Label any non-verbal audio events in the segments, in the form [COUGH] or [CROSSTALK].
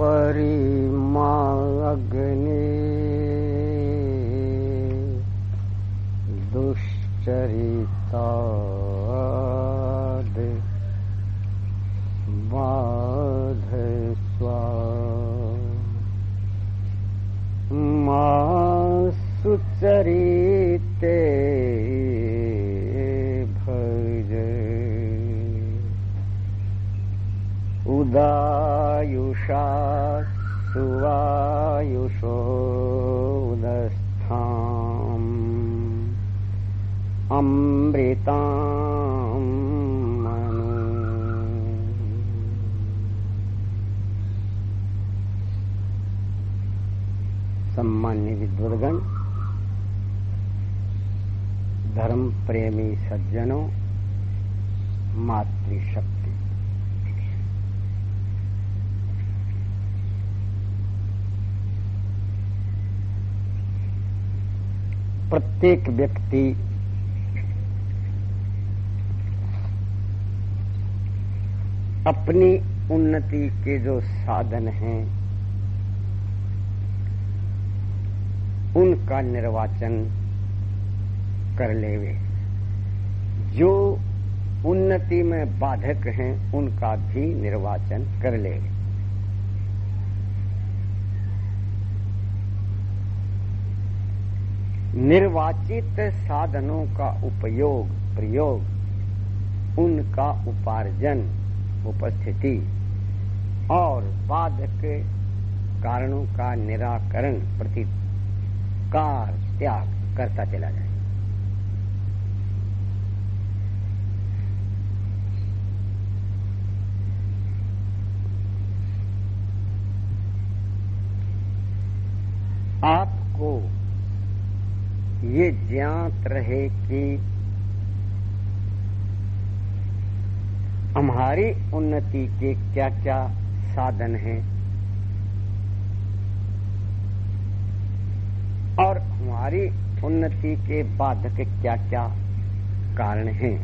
परिमा अग्नि दुश्चरिता बाध स्वा सुचरिते भज। उदायुषा सुवायुषोदस्थाम् अमृताम् मनु। सम्मान्य विद्वदगण धर्म प्रेमी सज्जनों मातृशक्ति प्रत्येक व्यक्ति अपनी उन्नति के जो साधन हैं, उनका निर्वाचन कर लेवे। जो उन्नति में बाधक हैं, उनका भी निर्वाचन कर लेवे। निर्वाचित साधनों का उपयोग, प्रयोग, उनका उपार्जन, उपस्थिति, और बाधक कारणों का निराकरण, प्रति कार त्याग करता चला जाए आपको ये ज्ञात रहे कि हमारी उन्नति के क्या क्या साधन हैं और हमारी उन्नति के बाधक क्या क्या कारण हैं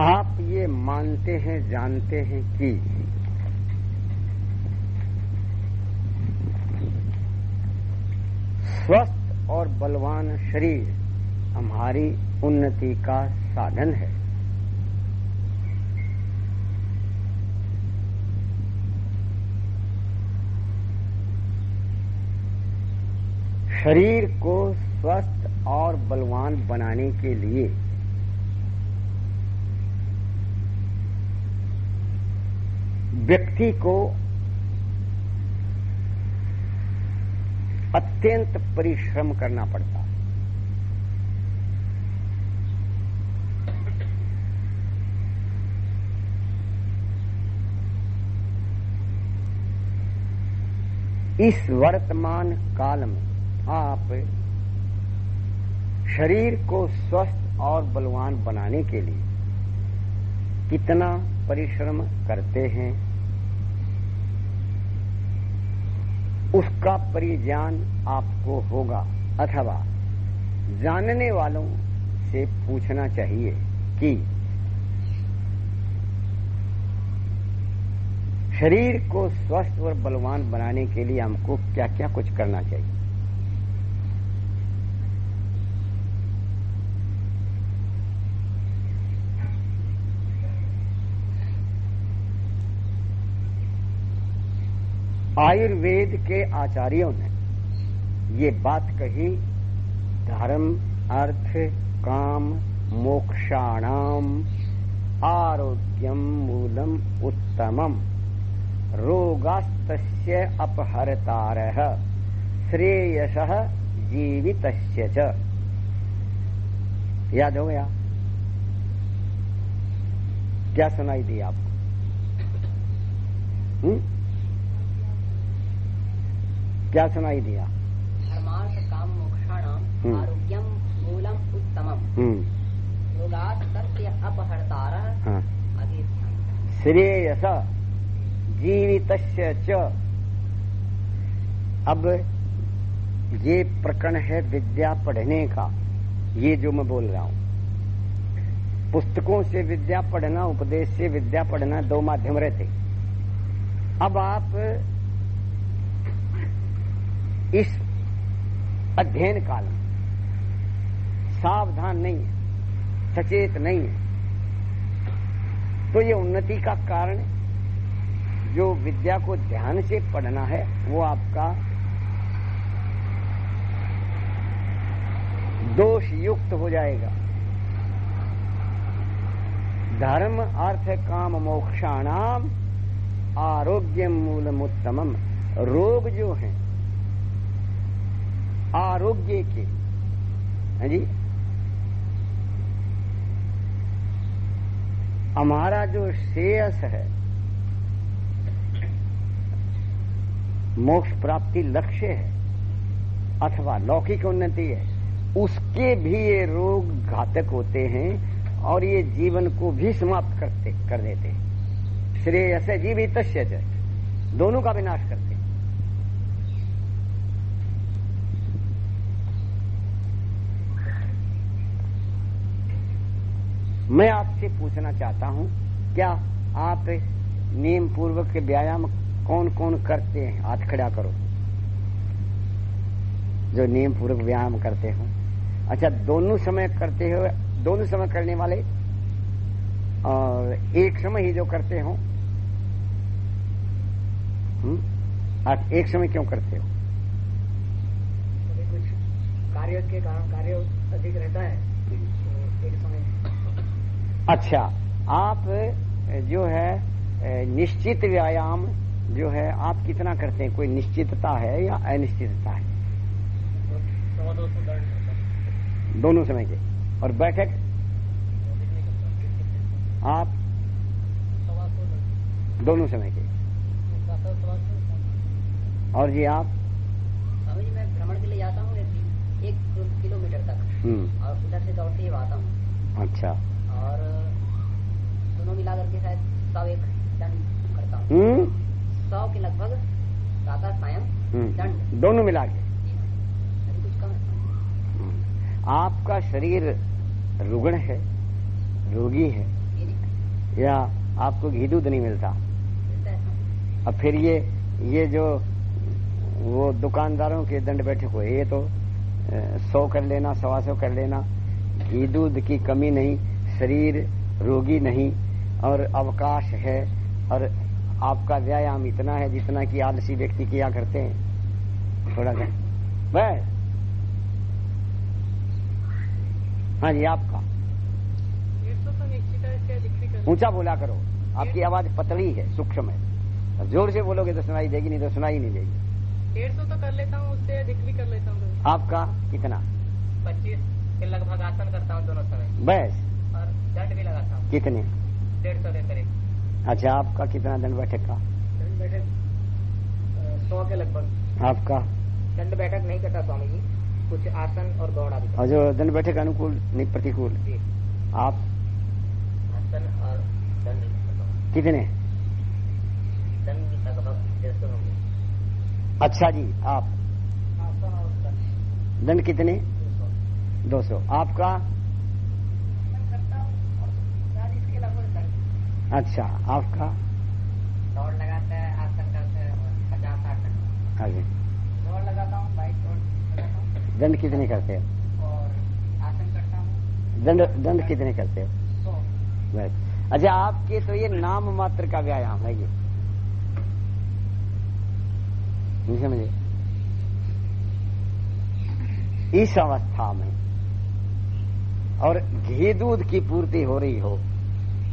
आप ये मानते हैं, जानते हैं कि स्वस्थ और बलवान शरीर हमारी उन्नति का साधन है। शरीर को स्वस्थ और बलवान बनाने के लिए व्यक्ति को अत्यंत परिश्रम करना पड़ता इस वर्तमान काल में आप शरीर को स्वस्थ और बलवान बनाने के लिए कितना परिश्रम करते हैं? उसका परिज्ञान आपको होगा। अथवा जानने वालों से पूछना चाहिए कि शरीर को स्वस्थ और बलवान बनाने के लिए हमको क्या क्या कुछ करना चाहिए। आयुर्वेद के आचार्यों ने ये बात कही, धर्म, अर्थ, काम, मोक्षाणाम, आरोग्यम मूलम उत्तमम रोगास्त अपहरतार, श्रेयस जीवित याद हो गया? क्या सुनाई दी आपको? हुँ? क्या सुनाई दिया? धर्मार्थ काम मोक्षाणाम हम्म। आरोग्यम मूलम उत्तमम। हम्म। अपहर्तार श्रेयस जीवित च। अब ये प्रकरण है विद्या पढ़ने का। ये जो मैं बोल रहा हूँ। पुस्तकों से विद्या पढ़ना उपदेश से विद्या पढ़ना दो माध्यम रहते। अब आप इस अध्ययन काल में सावधान नहीं है, सचेत नहीं है। तो ये उन्नति का कारण जो विद्या को ध्यान से पढ़ना है, वो आपका दोष युक्त हो जाएगा। धर्म अर्थ काम मोक्षाणाम आरोग्य मूलम उत्तमम रोग जो है आरोग्य के। है जी? हमारा जो श्रेयस है, मोक्ष प्राप्ति लक्ष्य है, अथवा लौकिक उन्नति है, उसके भी ये रोग घातक होते हैं और ये जीवन को भी समाप्त करते, कर देते हैं। श्रेयस जीवित दोनों का विनाश करते हैं। मैं आपसे पूछना चाहता हूँ, क्या आप नियम पूर्वक के व्यायाम कौन कौन करते हैं? हाथ खड़ा करो। जो नियम पूर्वक व्यायाम करते हो। अच्छा दोनों समय करते हो, दोनों समय करने वाले? और एक समय ही जो करते हो? आप एक समय क्यों करते हो? कार्य के कारण कार्य अधिक रहता है। अच्छा आप जो है निश्चित व्यायाम जो है आप कितना करते हैं? कोई निश्चितता है या अनिश्चितता है? दोनों समय के। और बैठक? आप? दोनों समय के। और जी आप? जी मैं भ्रमण के लिए जाता हूँ एक, किलोमीटर तक। हम्म। और उधर से दौड़ के आता हूँ। अच्छा। और दोनों मिला करके शायद सौ एक दंड करता हूँ। हम्म? सौ के लगभग सायं हम्म, दंड। दोनों मिला के? हाँ। हम्म। आपका शरीर रुग्ण है रोगी है या आपको घी दूध नहीं मिलता? है। अब फिर ये ये जो वो दुकानदारों के दंड बैठे हुए ये तो सौ कर लेना सवा सौ कर लेना घी दूध की कमी नहीं। शरीर रोगी नहीं और अवकाश है और आपका व्यायाम इतना है जितना कि आलसी व्यक्ति किया करते हैं। थोड़ा सा। बस। हाँ जी आपका। ऊँचा बोला करो। आपकी आवाज़ पतली है सूक्ष्म है। ज़ोर से बोलोगे तो सुनाई देगी नहीं तो सुनाई नहीं देगी। डेढ़ सौ तो कर लेता हूँ उससे अधिक भी कर लेता हूँ। आपका कितना? पच्चीस के लगभग आसन करता हूँ दोनों समय। बस। दंड भी लगाता हूँ। कितने? डेढ़ सौ के करीब। अच्छा आपका कितना दंड बैठक का? दंड बैठक सौ के लगभग। आपका? दंड बैठक नहीं करता स्वामी जी कुछ आसन और दौड़ और जो दंड बैठक अनुकूल नहीं प्रतिकूल? आप? आसन और दंड कितने? दंड लगभग डेढ़ सौ होंगे। अच्छा जी आप? दंड। कितने? दो सौ। आपका करता हूँ और चालीस के लगभग दंड अच्छा आपका? दौड़ लगाता है आसन करते हैं पचास साठ दंड आगे। दौड़ लगाता हूँ बाइक दौड़ दंड कितने करते हो? और आसन करता हूँ। दंड दंड कितने करते हो? बस। अच्छा आपके तो ये नाम मात्र का व्यायाम है ये। नहीं समझे? इस अवस्था में और घी दूध की पूर्ति हो रही हो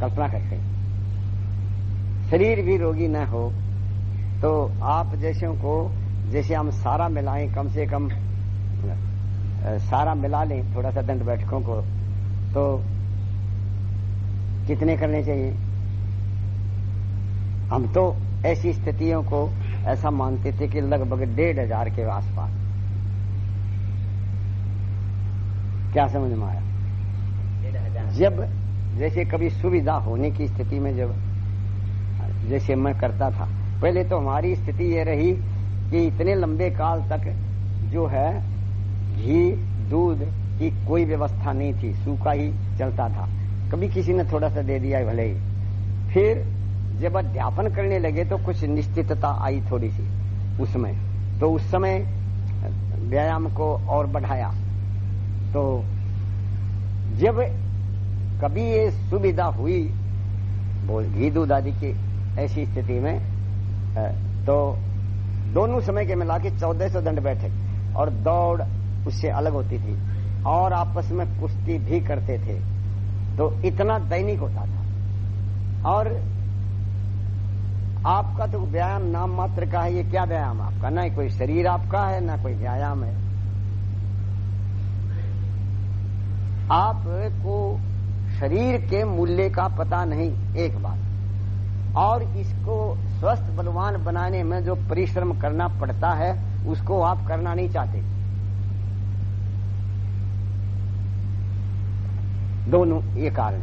कल्पना करते हैं। शरीर भी रोगी न हो तो आप जैसों को जैसे हम सारा मिलाएँ कम से कम सारा मिला लें थोड़ा सा दंड बैठकों को तो कितने करने चाहिए? हम तो ऐसी स्थितियों को ऐसा मानते थे कि लगभग डेढ़ हज़ार के आसपास। क्या समझ में आया? जब जैसे कभी सुविधा होने की स्थिति में जब जैसे मैं करता था। पहले तो हमारी स्थिति ये रही कि इतने लंबे काल तक जो है, घी, दूध की कोई व्यवस्था नहीं थी, सूखा ही चलता था। कभी किसी ने थोड़ा सा दे दिया, भले ही। फिर जब अध्यापन करने लगे तो कुछ निश्चितता आई थोड़ी सी उसमें तो उस समय व्यायाम को और बढ़ाया। तो जब कभी ये सुविधा हुई घी, दूध आदि की ऐसी स्थिति में तो दोनों समय के मिला के चौदह सौ दंड बैठे और दौड़ उससे अलग होती थी और आपस में कुश्ती भी करते थे। तो इतना दैनिक होता था। और आपका तो व्यायाम नाम मात्र का है, ये क्या व्यायाम आपका? ना कोई शरीर आपका है, ना कोई व्यायाम है। आपको शरीर के मूल्य का पता नहीं, एक बात। और इसको स्वस्थ बलवान बनाने में जो परिश्रम करना पड़ता है, उसको आप करना नहीं चाहते। दोनों ये कारण।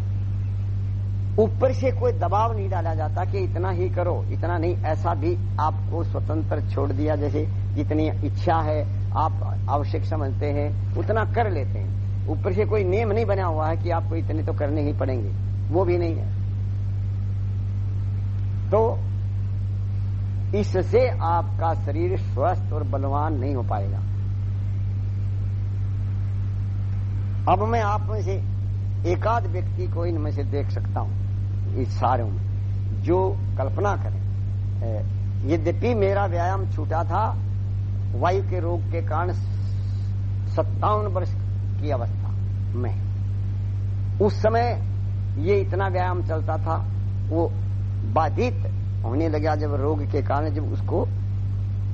ऊपर से कोई दबाव नहीं डाला जाता कि इतना ही करो, इतना नहीं, ऐसा भी आपको स्वतंत्र छोड़ दिया। जैसे जितनी इच्छा है, आप आवश्यक समझते हैं, उतना कर लेते हैं। ऊपर से कोई नियम नहीं बना हुआ है कि आपको इतने तो करने ही पड़ेंगे। वो भी नहीं है। तो इससे आपका शरीर स्वस्थ और बलवान नहीं हो पाएगा। अब मैं आप में से एकाध व्यक्ति को इनमें से देख सकता हूँ, इस सारों में, जो कल्पना करें। यद्यपि मेरा व्यायाम छूटा था, वायु के रोग के कारण सत्तावन वर्ष की अवस्था में। उस समय ये इतना व्यायाम चलता था, वो बाधित होने लगा जब रोग के कारण जब उसको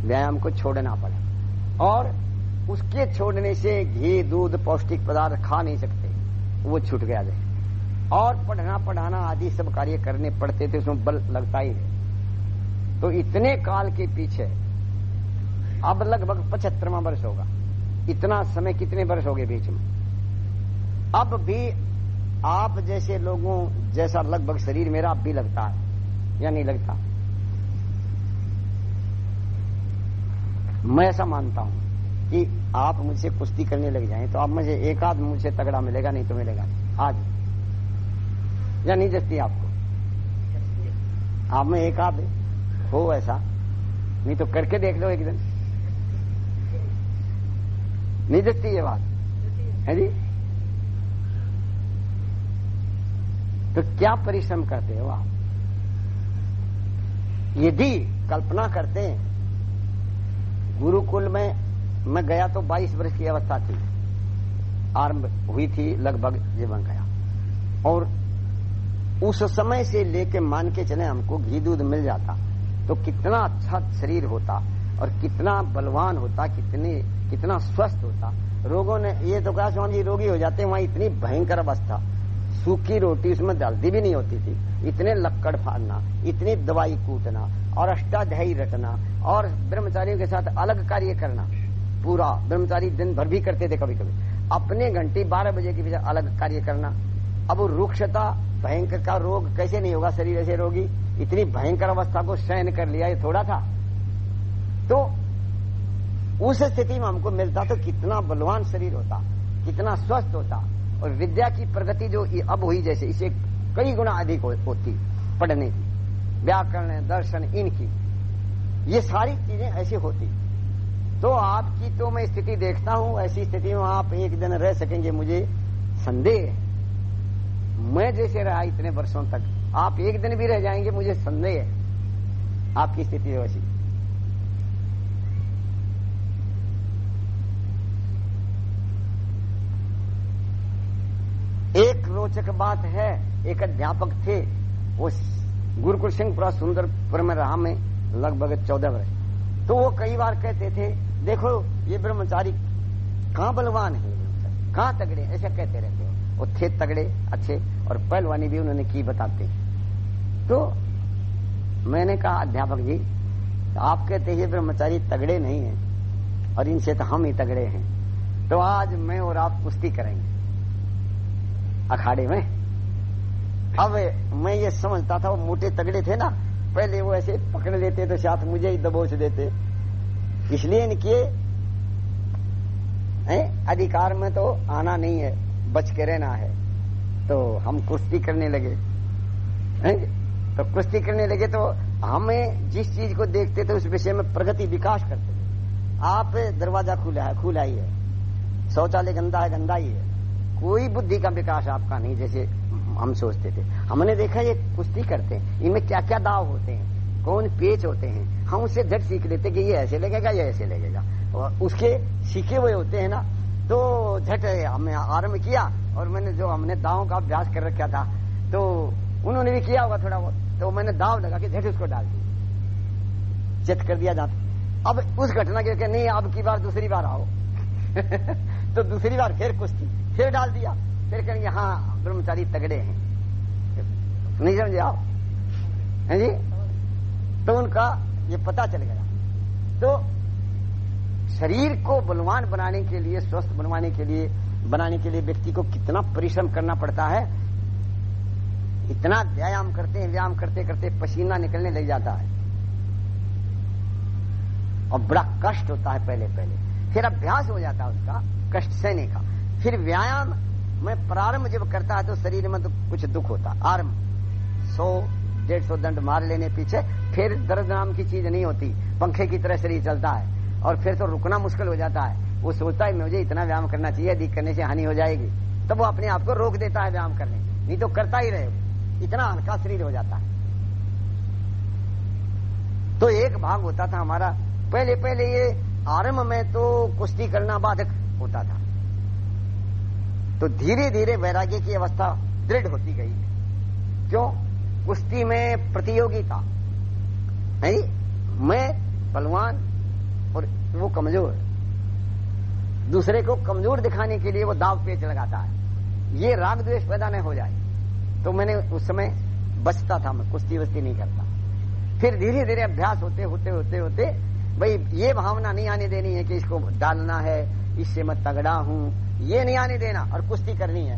व्यायाम को छोड़ना पड़ा। और उसके छोड़ने से घी, दूध, पौष्टिक पदार्थ खा नहीं सकते। वो छूट गया दे और पढ़ना, पढ़ाना आदि सब कार्य करने पड़ते थे, उसमें बल लगता ही है तो इतने काल के पीछे, अब लगभग पचहत्तरवा वर्ष होगा। इतना समय कितने वर्ष हो गए बीच में? अब भी आप जैसे लोगों, जैसा लगभग शरीर मेरा, अब भी लगता है। या नहीं लगता? मैं ऐसा मानता हूँ कि आप मुझसे कुश्ती करने लग जाएँ तो आप मुझे एक आध मुझसे तगड़ा मिलेगा, नहीं तो मिलेगा आज या नहीं जस्ती आपको? आप में एक आध हो ऐसा, नहीं तो करके देख लो एक दिन। नहीं जस्ती ये बात? है जी? तो क्या परिश्रम करते हो आप? यदि कल्पना करते हैं, गुरुकुल में मैं गया तो 22 वर्ष की अवस्था थी। आरंभ हुई थी, लगभग जीवन गया। और उस समय से लेके मान के चले, हमको घी दूध मिल जाता। तो कितना अच्छा शरीर होता और कितना बलवान होता, कितने, कितना स्वस्थ होता। रोगों ने, ये तो कहा, स्वामी रोगी हो जाते वहाँ इतनी भयंकर अवस्था। सूखी रोटी उसमें जल्दी भी नहीं होती थी। इतने लक्कड़ फाड़ना, इतनी दवाई कूटना, और अष्टाध्यायी रटना, और ब्रह्मचारियों के साथ अलग कार्य करना। पूरा ब्रह्मचारी दिन भर भी करते थे कभी कभी अपने घंटे बारह बजे के पीछे अलग कार्य करना। अब रुक्षता, भयंकर का रोग कैसे नहीं होगा शरीर ऐसे रोगी? इतनी भयंकर अवस्था को सहन कर लिया, ये थोड़ा था। तो उस स्थिति में हमको मिलता तो कितना बलवान शरीर होता, कितना स्वस्थ होता। और विद्या की प्रगति जो अब हुई जैसे इसे कई गुना अधिक हो, होती पढ़ने की व्याकरण दर्शन इनकी ये सारी चीज़ें ऐसी होती। तो आपकी तो मैं स्थिति देखता हूँ ऐसी स्थिति में आप एक दिन रह सकेंगे मुझे संदेह है। मैं जैसे रहा इतने वर्षों तक आप एक दिन भी रह जाएँगे मुझे संदेह है। आपकी स्थिति वैसी एक रोचक बात है। एक अध्यापक थे वो गुरुकुल सिंहपुरा सुंदरपुर में रहा में लगभग चौदह वर्ष। तो वो कई बार कहते थे, देखो, ये ब्रह्मचारी कहाँ बलवान है? कहाँ तगड़े ऐसे कहते रहते हो। वो थे तगड़े, अच्छे और पहलवानी भी उन्होंने की बताते। तो मैंने कहा, अध्यापक जी, आप कहते हैं ब्रह्मचारी तगड़े नहीं है और इनसे तो हम ही तगड़े हैं। तो आज मैं और आप कुश्ती करेंगे। अखाड़े में। अब मैं ये समझता था, वो मोटे तगड़े थे ना, पहले वो ऐसे पकड़ लेते तो साथ मुझे ही दबोच देते। इसलिए इनके है? अधिकार में तो आना नहीं है, बच के रहना है। तो हम कुश्ती करने लगे, हैं? तो कुश्ती करने लगे तो हमें जिस चीज़ को देखते थे उस विषय में प्रगति विकास करते थे। आप दरवाज़ा खुला है, खुला ही है। शौचालय गंदा है, गंदा ही है। कोई बुद्धि का विकास आपका नहीं, जैसे हम सोचते थे। हमने देखा ये कुश्ती करते हैं, इनमें क्या क्या दाव होते हैं, कौन पेच होते हैं। हम उससे झट सीख लेते कि ये ऐसे लगेगा, ये ऐसे लगेगा। और उसके सीखे हुए होते हैं ना तो झट हमने आरंभ किया और मैंने जो हमने दाव का अभ्यास कर रखा था तो उन्होंने भी किया होगा थोड़ा बहुत। तो मैंने दाव लगा के झट उसको डाल दी चित कर दिया जाता अब उस घटना के नहीं, अब की बार दूसरी बार आओ। [LAUGHS] तो दूसरी बार फिर कुश्ती, फिर डाल दिया। फिर कहेंगे हाँ ब्रह्मचारी तगड़े हैं। नहीं समझे आप? है जी? तो उनका ये पता चल गया। तो शरीर को बलवान बनाने के लिए, स्वस्थ बनवाने के लिए, बनाने के लिए व्यक्ति को कितना परिश्रम करना पड़ता है, इतना व्यायाम करते हैं व्यायाम करते करते पसीना निकलने लग जाता है। और बड़ा कष्ट होता है पहले पहले फिर अभ्यास हो जाता है उसका कष्ट सहने का फिर व्यायाम में प्रारंभ जब करता है तो शरीर में तो कुछ दुख होता। आरंभ। सौ, डेढ़ सौ दंड मार लेने पीछे, फिर दर्द नाम की चीज़ नहीं होती। पंखे की तरह शरीर चलता है। और फिर तो रुकना मुश्किल हो जाता है। वो सोचता है, मुझे इतना व्यायाम करना चाहिए, अधिक करने से हानि हो जाएगी। तब वो अपने आप को रोक देता है व्यायाम करने। नहीं तो करता ही रहे। इतना हल्का शरीर हो जाता है। तो एक भाग होता था हमारा। पहले पहले ये आरंभ में तो कुश्ती करना बाधक। होता था। तो धीरे धीरे वैराग्य की अवस्था दृढ़ होती गई। क्यों? कुश्ती में प्रतियोगिता। है मैं बलवान और वो कमज़ोर। दूसरे को कमज़ोर दिखाने के लिए वो दाव पेच लगाता है। ये राग द्वेष पैदा न हो जाए। तो मैंने उस समय बचता था, मैं कुश्ती वस्ती नहीं करता। फिर धीरे धीरे अभ्यास होते होते होते होते, भाई, ये भावना नहीं आने देनी है कि इसको डालना है इससे मैं तगड़ा हूँ, ये नहीं आने देना, और कुश्ती करनी है।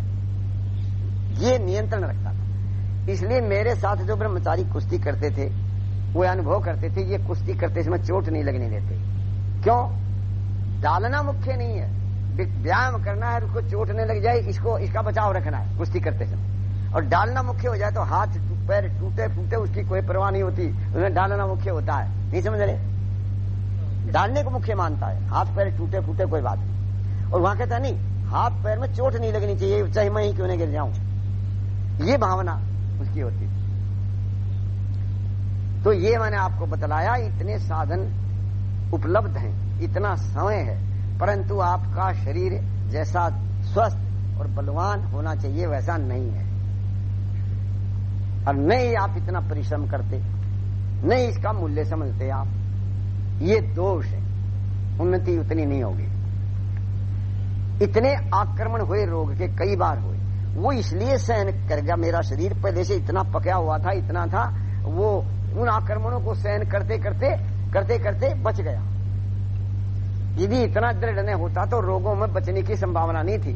ये नियंत्रण रखता था। इसलिए मेरे साथ जो ब्रह्मचारी कुश्ती करते थे, वो अनुभव करते थे, ये कुश्ती करते समय चोट नहीं लगने देते। क्यों? डालना मुख्य नहीं है। व्यायाम करना है उसको चोट नहीं लग जाए, इसको इसका बचाव रखना है कुश्ती करते समय। और डालना मुख्य हो जाए तो हाथ पैर टूटे, फूटे, उसकी कोई परवाह नहीं होती। उसमें डालना मुख्य होता है। नहीं समझ रहे? डालने को मुख्य मानता है। हाथ, पैर टूटे, फूटे, कोई बात नहीं। और वहाँ कहता, नहीं, हाथ पैर में चोट नहीं लगनी चाहिए, चाहे मैं ही क्यों नहीं गिर जाऊँ। ये भावना उसकी होती थी। तो ये मैंने आपको बतलाया, इतने साधन उपलब्ध हैं, इतना समय है, परंतु आपका शरीर जैसा स्वस्थ और बलवान होना चाहिए, वैसा नहीं है। और नहीं आप इतना परिश्रम करते नहीं इसका मूल्य समझते आप। ये दोष है, उन्नति उतनी नहीं होगी। इतने आक्रमण हुए, रोग के कई बार हुए। वो इसलिए सहन कर गया, मेरा शरीर पहले से इतना पका हुआ था, इतना था, वो उन आक्रमणों को सहन करते करते करते करते बच गया। यदि इतना दृढ़ नहीं होता तो रोगों में बचने की संभावना नहीं थी,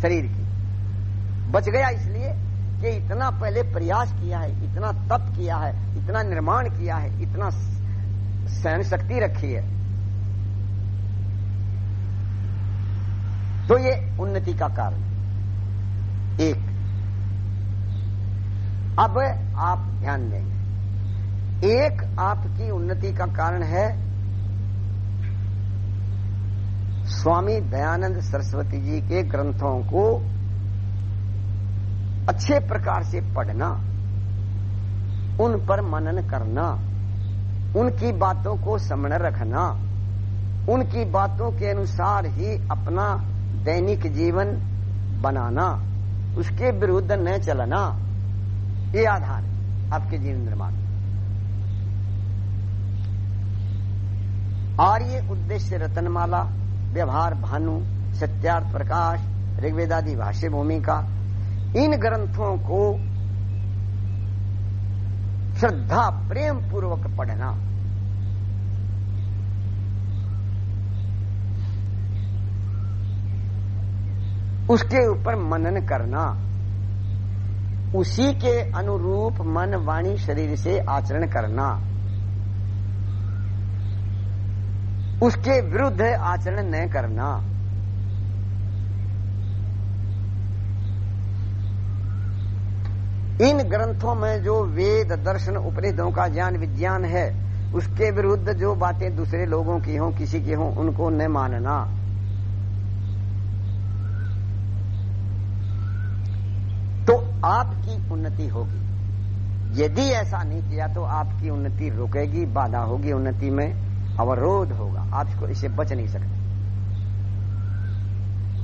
शरीर की। बच गया इसलिए कि इतना पहले प्रयास किया है, इतना तप किया है, इतना निर्माण किया है, इतना सहन शक्ति रखी है। तो ये उन्नति का कारण एक, अब आप ध्यान देंगे एक आपकी उन्नति का कारण है स्वामी दयानंद सरस्वती जी के ग्रंथों को अच्छे प्रकार से पढ़ना, उन पर मनन करना, उनकी बातों को समण रखना, उनकी बातों के अनुसार ही अपना दैनिक जीवन बनाना, उसके विरुद्ध न चलना, ये आधार है आपके जीवन निर्माण और ये उद्देश्य रतनमाला, व्यवहार भानु, सत्यार्थ प्रकाश, ऋग्वेदादि भाष्य भूमिका इन ग्रंथों को श्रद्धा, प्रेम पूर्वक पढ़ना। उसके ऊपर मनन करना। उसी के अनुरूप मन वाणी शरीर से आचरण करना। उसके विरुद्ध आचरण न करना। इन ग्रंथों में जो वेद, दर्शन उपनिधों का ज्ञान, विज्ञान है, उसके विरुद्ध जो बातें दूसरे लोगों की हों, किसी की हों, उनको न मानना। तो आपकी उन्नति होगी। यदि ऐसा नहीं किया तो आपकी उन्नति रुकेगी, बाधा होगी उन्नति में, अवरोध होगा। आप इसको, इससे बच नहीं सकते।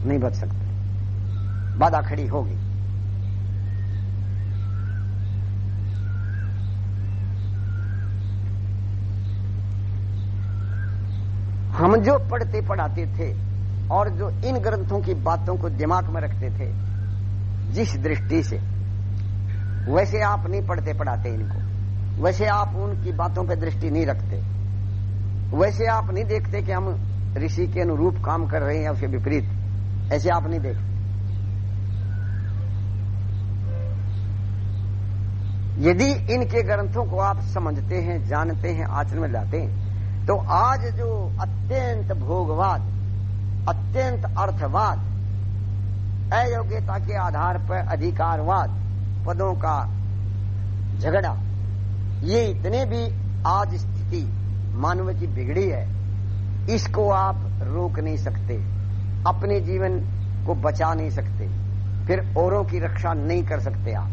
नहीं बच सकते। बाधा खड़ी होगी। हम जो पढ़ते पढ़ाते थे और जो इन ग्रंथों की बातों को दिमाग में रखते थे जिस दृष्टि से। वैसे आप नहीं पढ़ते, पढ़ाते इनको। वैसे आप उनकी बातों पर दृष्टि नहीं रखते। वैसे आप नहीं देखते कि हम ऋषि के अनुरूप काम कर रहे हैं उसके विपरीत। ऐसे आप नहीं देखते यदि इनके ग्रंथों को आप समझते हैं, जानते हैं, आचरण में लाते हैं तो आज जो अत्यंत भोगवाद, अत्यंत अर्थवाद अयोग्यता के आधार पर अधिकारवाद पदों का झगड़ा। ये इतने भी आज स्थिति मानव की बिगड़ी है, इसको आप रोक नहीं सकते, अपने जीवन को बचा नहीं सकते, फिर औरों की रक्षा नहीं कर सकते आप।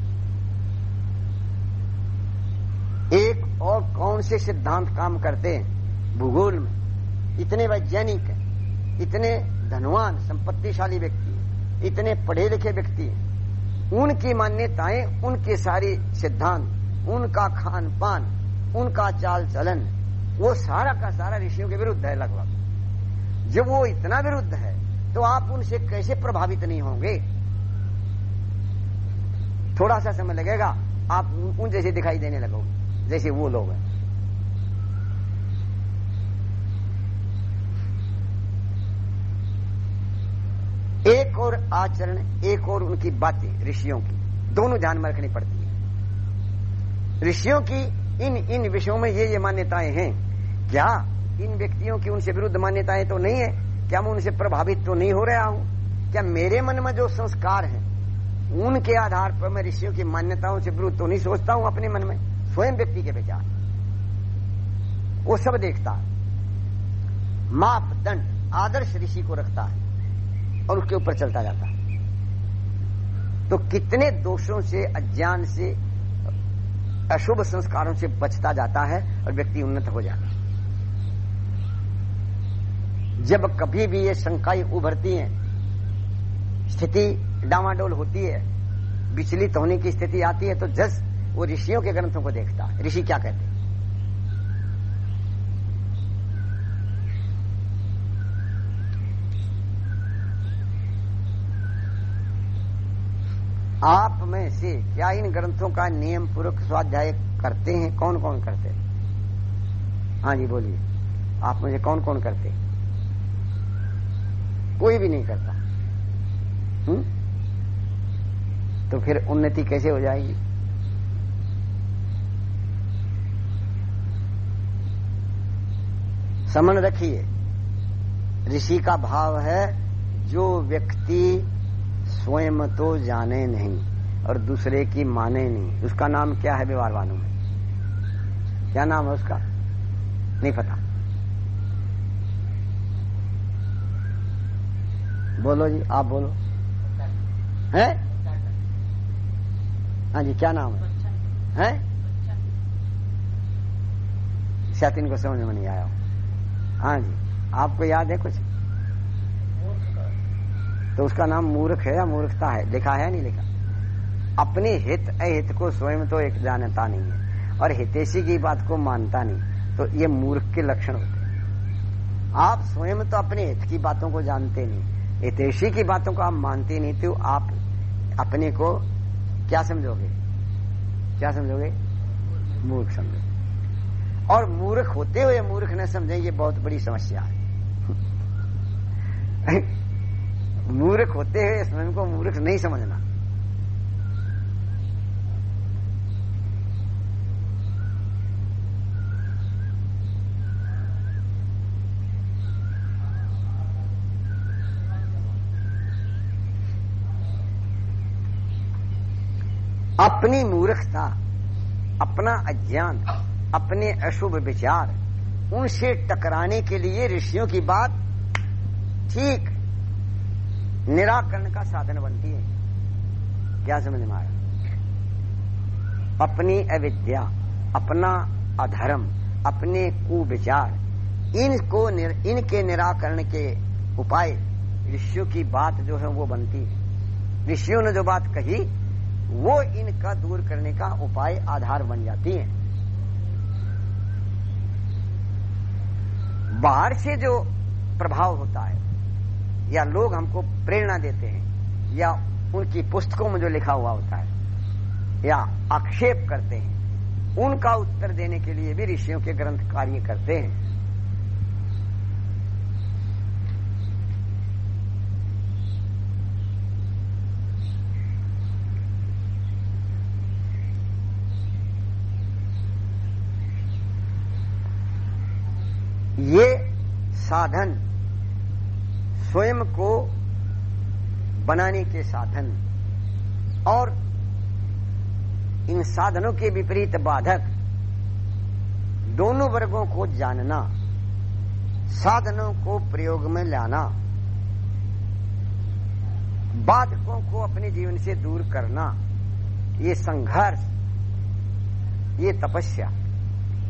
एक और कौन से सिद्धांत काम करते हैं? भूगोल में। इतने वैज्ञानिक हैं, इतने धनवान, संपत्तिशाली व्यक्ति। इतने पढ़े लिखे व्यक्ति, उनकी मान्यताएँ, उनके सारे सिद्धांत, उनका खान पान उनका चाल चलन वो सारा का सारा ऋषियों के विरुद्ध है लगभग। जब वो इतना विरुद्ध है तो आप उनसे कैसे प्रभावित नहीं होंगे? थोड़ा सा समय लगेगा, आप उन जैसे दिखाई देने लगोगे, जैसे वो लोग हैं एक और आचरण, एक और उनकी बातें ऋषियों की। दोनों ध्यान में रखनी पड़ती है। ऋषियों की इन इन विषयों में ये ये मान्यताएँ हैं। क्या इन व्यक्तियों की उनसे विरुद्ध मान्यताएँ तो नहीं है? क्या मैं उनसे प्रभावित तो नहीं हो रहा हूँ? क्या मेरे मन में जो संस्कार है, उनके आधार पर मैं ऋषियों की मान्यताओं से विरुद्ध तो नहीं सोचता हूँ अपने मन में? स्वयं व्यक्ति के विचार। वो सब देखता है। मापदंड आदर्श ऋषि को रखता है। और उसके ऊपर चलता जाता तो कितने दोषों से, अज्ञान से, अशुभ संस्कारों से बचता जाता है और व्यक्ति उन्नत हो जाता जब कभी भी ये शंकाएँ उभरती हैं, स्थिति डामाडोल होती है, विचलित होने की स्थिति आती है तो जस वो ऋषियों के ग्रंथों को देखता है। ऋषि क्या कहते हैं आप में से क्या इन ग्रंथों का नियम पूर्वक स्वाध्याय करते हैं? कौन कौन करते हैं? हाँ जी, बोलिए। आप मुझे कौन कौन करते कोई भी नहीं करता। हुँ? तो फिर उन्नति कैसे हो जाएगी? समन रखिए। ऋषि का भाव है, जो व्यक्ति स्वयं तो जाने नहीं। और दूसरे की माने नहीं। उसका नाम क्या है व्यवहार वालों में? क्या नाम है उसका? नहीं पता। बोलो जी, आप बोलो। है? हाँ जी, क्या नाम है? हैं? शायद इनको समझ में नहीं आया हाँ। जी, आपको याद है कुछ? तो उसका नाम मूर्ख है या मूर्खता है? लिखा है नहीं लिखा अपने हित, अहित को स्वयं तो एक जानता नहीं है और हितेशी की बात को मानता नहीं। तो ये मूर्ख के लक्षण होते हैं। आप स्वयं तो अपने हित की बातों को जानते नहीं। हितेशी की बातों को आप मानते नहीं तो आप अपने को क्या समझोगे? क्या समझोगे? मूर्ख समझोगे। और मूर्ख होते हुए मूर्ख न समझे, ये बहुत बड़ी समस्या है। [LAUGHS] मूर्ख होते हुए स्वयं को मूर्ख नहीं समझना। अपनी मूर्खता अपना अज्ञान अपने अशुभ विचार उनसे टकराने के लिए ऋषियों की बात ठीक निराकरण का साधन बनती है। क्या समझ में आया अपनी अविद्या अपना अधर्म अपने कुविचार इनको निर, इनके निराकरण के उपाय ऋषियों की बात जो है वो बनती है। ऋषियों ने जो बात कही वो इनका दूर करने का उपाय आधार बन जाती है। बाहर से जो प्रभाव होता है, या लोग हमको प्रेरणा देते हैं, या उनकी पुस्तकों में जो लिखा हुआ होता है, या आक्षेप करते हैं, उनका उत्तर देने के लिए भी ऋषियों के ग्रंथ कार्य करते हैं। ये साधन स्वयं को बनाने के साधन और इन साधनों के विपरीत बाधक दोनों वर्गों को जानना, साधनों को प्रयोग में लाना, बाधकों को अपने जीवन से दूर करना, ये संघर्ष, ये तपस्या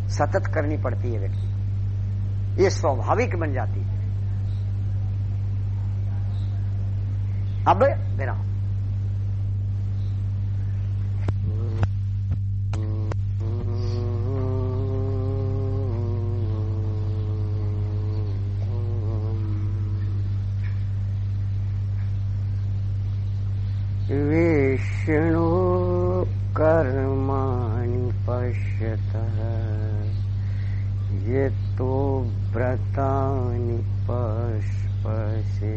सतत करनी पड़ती है व्यक्ति ये स्वाभाविक बन जाती है। अब विराम विष्णु व्रतानि पश्पसे।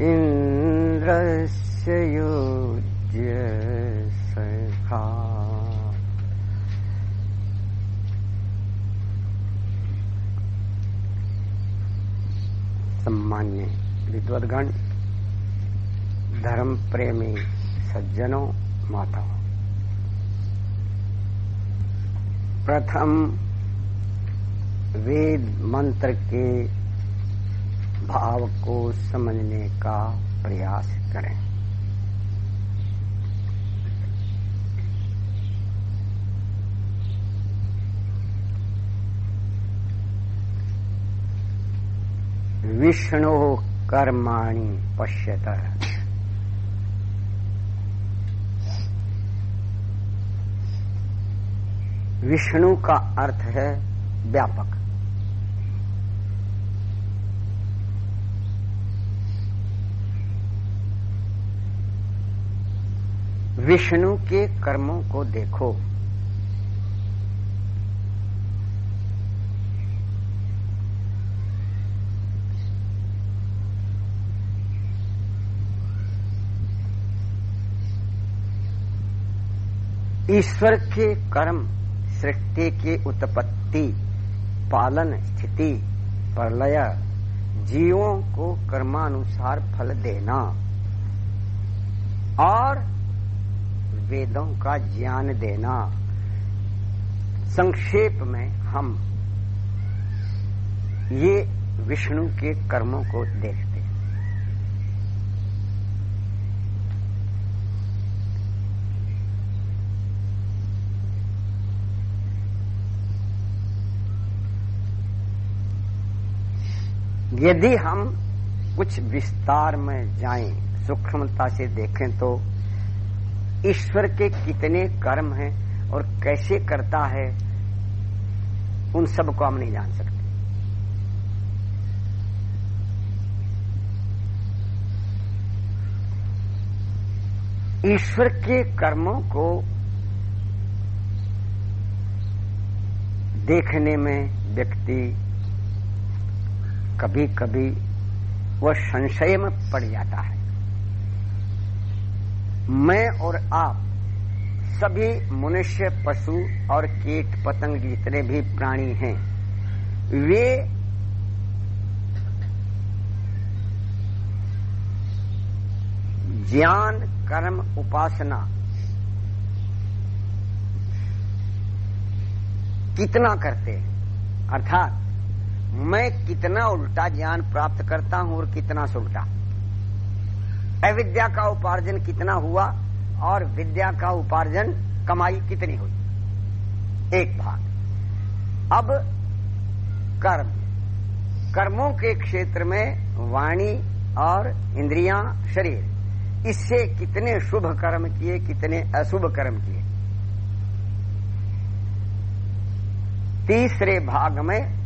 इन्द्रस्य योज्य सखा सम्मान्य विद्वद्गण धर्म प्रेमी सज्जनों माताओं। प्रथम वेद मंत्र के भाव को समझने का प्रयास करें। विष्णु कर्माणि पश्यत। विष्णु का अर्थ है व्यापक। विष्णु के कर्मों को देखो। ईश्वर के कर्म, सृष्टि की उत्पत्ति, पालन स्थिति, प्रलय, जीवों को कर्मानुसार फल देना। और वेदों का ज्ञान देना। संक्षेप में हम ये विष्णु के कर्मों को देखते हैं। यदि हम कुछ विस्तार में जाएँ, सूक्ष्मता से देखें तो ईश्वर के कितने कर्म हैं और कैसे करता है, उन सबको हम नहीं जान सकते। ईश्वर के कर्मों को देखने में व्यक्ति कभी कभी वह संशय में पड़ जाता है। मैं और आप सभी मनुष्य, पशु और कीट पतंग जितने भी प्राणी हैं, वे ज्ञान, कर्म, उपासना कितना करते हैं? अर्थात मैं कितना उल्टा ज्ञान प्राप्त करता हूँ और कितना सुलटा? अविद्या का उपार्जन कितना हुआ और विद्या का उपार्जन कमाई कितनी हुई? एक भाग। अब कर्म। कर्मों के क्षेत्र में वाणी और इंद्रियाँ, शरीर, इससे कितने शुभ कर्म किए, कितने अशुभ कर्म किए? तीसरे भाग में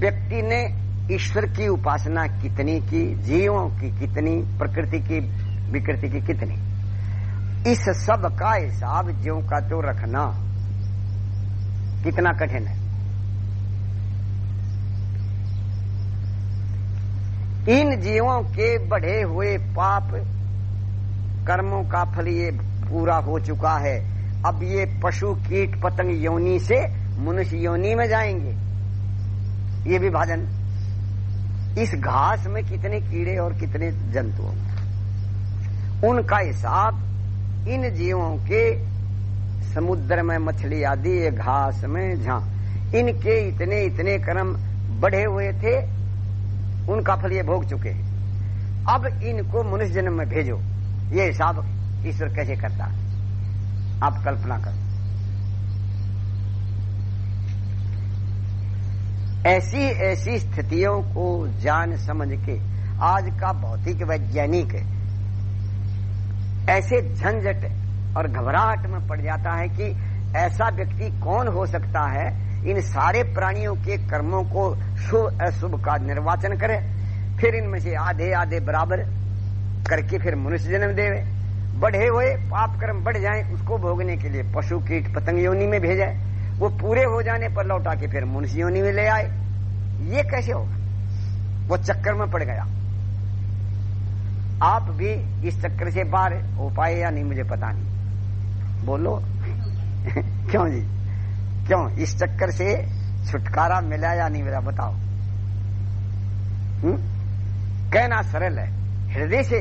व्यक्ति ने ईश्वर की उपासना कितनी की, जीवों की कितनी, प्रकृति की विकृति की कितनी? इस सब का हिसाब ज्यो का तो रखना कितना कठिन है? इन जीवों के बढ़े हुए पाप कर्मों का फल ये पूरा हो चुका है। अब ये पशु कीट पतंग योनि से मनुष्य योनि में जाएँगे। ये विभाजन। इस घास में कितने कीड़े और कितने जंतु उनका हिसाब इन जीवों के समुद्र में मछली आदि घास में झा। इनके इतने इतने कर्म बढ़े हुए थे, उनका फल ये भोग चुके हैं। अब इनको मनुष्य जन्म में भेजो। ये हिसाब ईश्वर कैसे करता है? आप कल्पना करो। ऐसी ऐसी स्थितियों को जान समझ के, आज का भौतिक वैज्ञानिक ऐसे झंझट और घबराहट में पड़ जाता है कि ऐसा व्यक्ति कौन हो सकता है? इन सारे प्राणियों के कर्मों को शुभ, अशुभ का निर्वाचन करे। फिर इनमें से आधे आधे बराबर करके फिर मनुष्य जन्म देवे। बढ़े हुए पाप कर्म बढ़ जाए, उसको भोगने के लिए पशु, कीट, पतंग, योनि में भेजे। वो पूरे हो जाने पर लौटा के फिर मनुष्य योनि में ले आए। ये कैसे होगा? वो चक्कर में पड़ गया। आप भी इस चक्कर से बाहर हो पाए या नहीं मुझे पता नहीं। बोलो। [LAUGHS] क्यों जी? क्यों? इस चक्कर से छुटकारा मिला या नहीं मिला बताओ। हुँ? कहना सरल है। हृदय से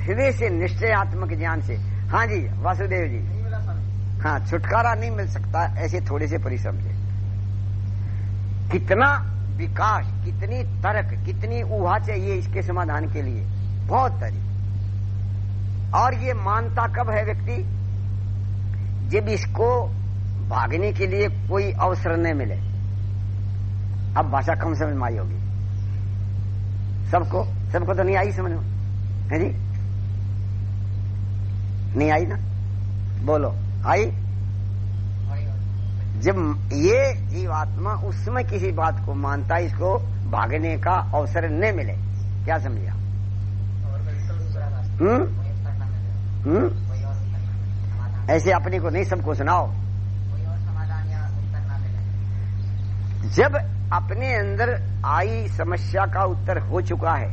हृदय से निश्चयात्मक ज्ञान से। हाँ जी वासुदेव जी। हाँ छुटकारा नहीं मिल सकता ऐसे थोड़े से परिश्रम से। कितना विकास कितनी तर्क कितनी ऊहा चाहिए इसके समाधान के लिए। बहुत तरी। और ये मानता कब है व्यक्ति? जब इसको भागने के लिए कोई अवसर न मिले। अब भाषा कम समझ में आई होगी। सबको सबको तो नहीं आई समझ में? है जी? नहीं आई ना? बोलो, आई? जब ये जीवात्मा उस समय किसी बात को मानता इसको भागने का अवसर न मिले, क्या समझिया हम्म? हम्म? ऐसे अपने को नहीं सबको सुनाओ। जब अपने अंदर आई समस्या का उत्तर हो चुका है,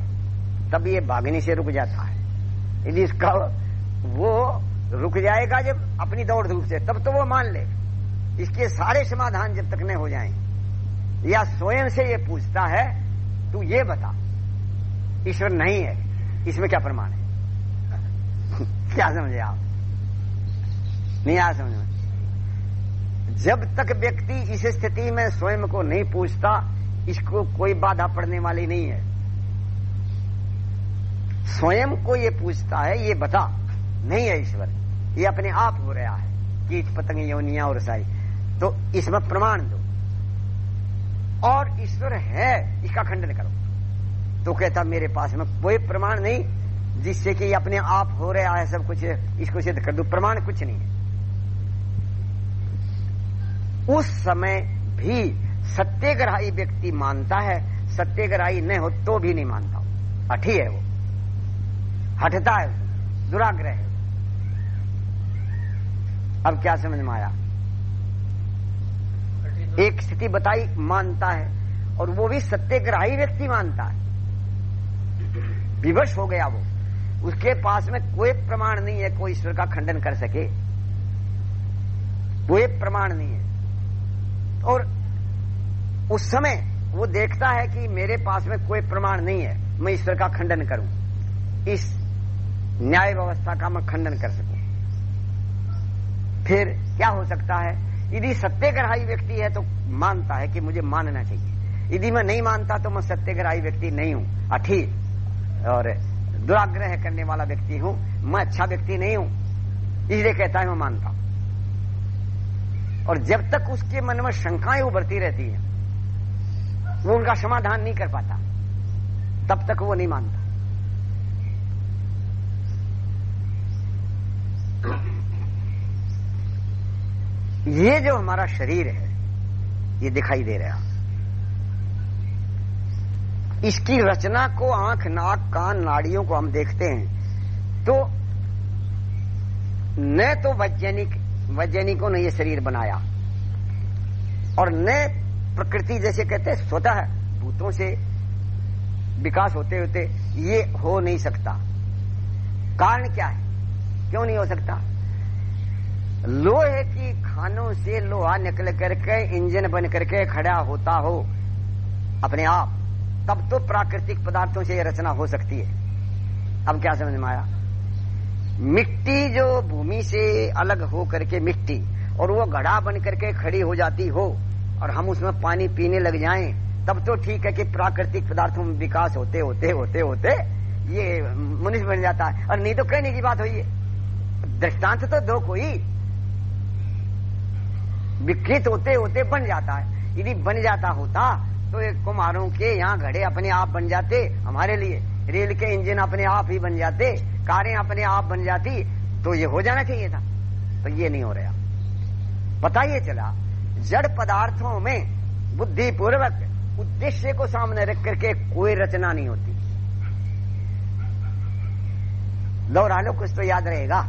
तब ये भागने से रुक जाता है। यदि इसका वो रुक जाएगा जब अपनी दौड़ धूप से, तब तो वो मान ले, इसके सारे समाधान जब तक न हो जाए, या स्वयं से ये पूछता है, तू ये बता, ईश्वर नहीं है, इसमें क्या प्रमाण है? [LAUGHS] क्या समझे आप? नहीं आ समझ में जब तक व्यक्ति इस स्थिति में स्वयं को नहीं पूछता, इसको कोई बाधा पड़ने वाली नहीं है। स्वयं को ये पूछता है, ये बता, नहीं है ईश्वर, ये अपने आप हो रहा है, कीट, पतंग योनिया और सारी तो इसमें प्रमाण दो। और ईश्वर है, इसका खंडन करो। तो कहता, मेरे पास में कोई प्रमाण नहीं जिससे कि अपने आप हो रहा है, सब कुछ इसको सिद्ध कर दो। प्रमाण कुछ नहीं है। उस समय भी सत्यग्राही व्यक्ति मानता है, सत्यग्राही न हो तो भी नहीं मानता। हठी है वो। हटता है दुराग्रह है। अब क्या समझ में आया? एक स्थिति बताई, मानता है, और वो भी सत्यग्राही व्यक्ति मानता है। विवश हो गया वो। उसके पास में कोई प्रमाण नहीं है, कोई ईश्वर का खंडन कर सके। कोई प्रमाण नहीं है। और उस समय वो देखता है कि मेरे पास में कोई प्रमाण नहीं है, मैं ईश्वर का खंडन करूँ। इस न्याय व्यवस्था का मैं खंडन कर सकूँ। फिर क्या हो सकता है? यदि सत्याग्रही व्यक्ति है तो मानता है कि मुझे मानना चाहिए। यदि मैं नहीं मानता तो मैं सत्याग्रही व्यक्ति नहीं हूँ। अठीर और दुराग्रह करने वाला व्यक्ति हूँ। मैं अच्छा व्यक्ति नहीं हूँ। इसलिए कहता है, मैं मानता हूँ। और जब तक उसके मन में शंकाएँ उभरती रहती है, वो उनका समाधान नहीं कर पाता। तब तक वो नहीं मानता। ये जो हमारा शरीर है, ये दिखाई दे रहा इसकी रचना को आँख, नाक, कान, नाड़ियों को हम देखते हैं। तो न तो वैज्ञानिक, वैज्ञानिकों ने यह शरीर बनाया। और न प्रकृति जैसे कहते स्वतः भूतों से विकास होते होते ये हो नहीं सकता। कारण क्या है? क्यों नहीं हो सकता? लोहे की खानों से लोहा निकल करके, इंजन बन करके खड़ा होता हो अपने आप। तब तो प्राकृतिक पदार्थों से यह रचना हो सकती है। अब क्या समझ में आया? मिट्टी जो भूमि से अलग हो करके मिट्टी, और वो घड़ा बन करके खड़ी हो जाती हो, और हम उसमें पानी पीने लग जाएँ, तब तो ठीक है कि प्राकृतिक पदार्थों में विकास होते होते होते होते, ये मनुष्य बन जाता है। और नहीं तो कहने की बात है। दृष्टांत तो दो कोई विकृत होते होते बन जाता है। यदि बन जाता होता तो एक कुमारों के यहाँ घड़े अपने आप बन जाते हमारे लिए। रेल के इंजन अपने आप ही बन जाते, कारें अपने आप बन जाती तो ये हो जाना चाहिए था। तो ये नहीं हो रहा। पता ये चला, जड़ पदार्थों में बुद्धि पूर्वक उद्देश्य को सामने रख करके कोई रचना नहीं होती। दोहरा लो कुछ तो याद रहेगा।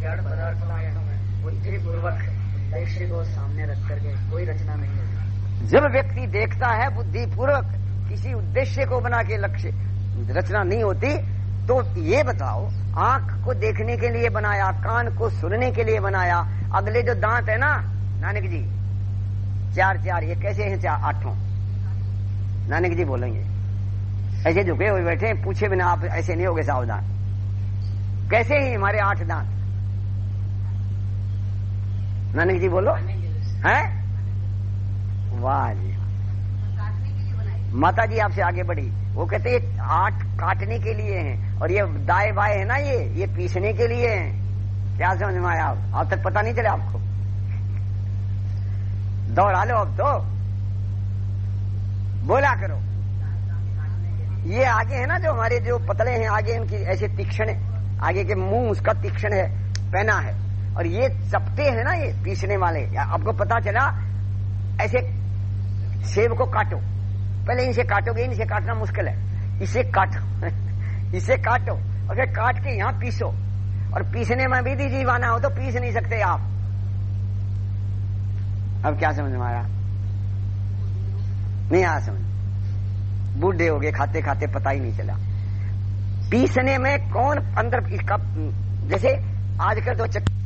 जड़ पदार्थों में बुद्धि पूर्वक उद्देश्य को सामने रख करके कोई रचना नहीं होती। जब व्यक्ति देखता है बुद्धि पूर्वक किसी उद्देश्य को बना के लक्ष्य रचना नहीं होती तो ये बताओ आँख को देखने के लिए बनाया कान को सुनने के लिए बनाया अगले जो दांत है ना नानक जी चार चार ये कैसे हैं चार आठों? नानक जी बोलेंगे। ऐसे झुके हुए बैठे पूछे बिना आप ऐसे नहीं होगे सावधान। कैसे ही हमारे आठ दांत? नानक जी बोलो। हैं? वाह जी माता जी आपसे आगे बढ़ी। वो कहते हैं आठ काटने के लिए हैं और ये दाए बाए है ना ये? ये पीसने के लिए हैं। क्या समझ में आया आप? अब तक पता नहीं चला आपको। दौड़ा लो अब तो। बोला करो। ये आगे है ना जो हमारे जो पतले हैं, आगे इनकी ऐसे तीक्ष्ण आगे के मुँह उसका तीक्ष्ण है पहना है। और ये चपटे हैं ना ये पीसने वाले। आपको पता चला, ऐसे सेब को काटो। पहले इनसे काटोगे, इनसे काटना मुश्किल है। इसे काटो। [LAUGHS] इसे काटो और फिर काट के यहाँ पीसो। और पीसने में भी जीवाना हो तो पीस नहीं सकते आप। अब क्या समझ में आया नहीं आया समझ। बूढ़े हो गए खाते खाते पता ही नहीं चला। पीसने में कौन अंदर इसका, जैसे आजकल तो चक्कर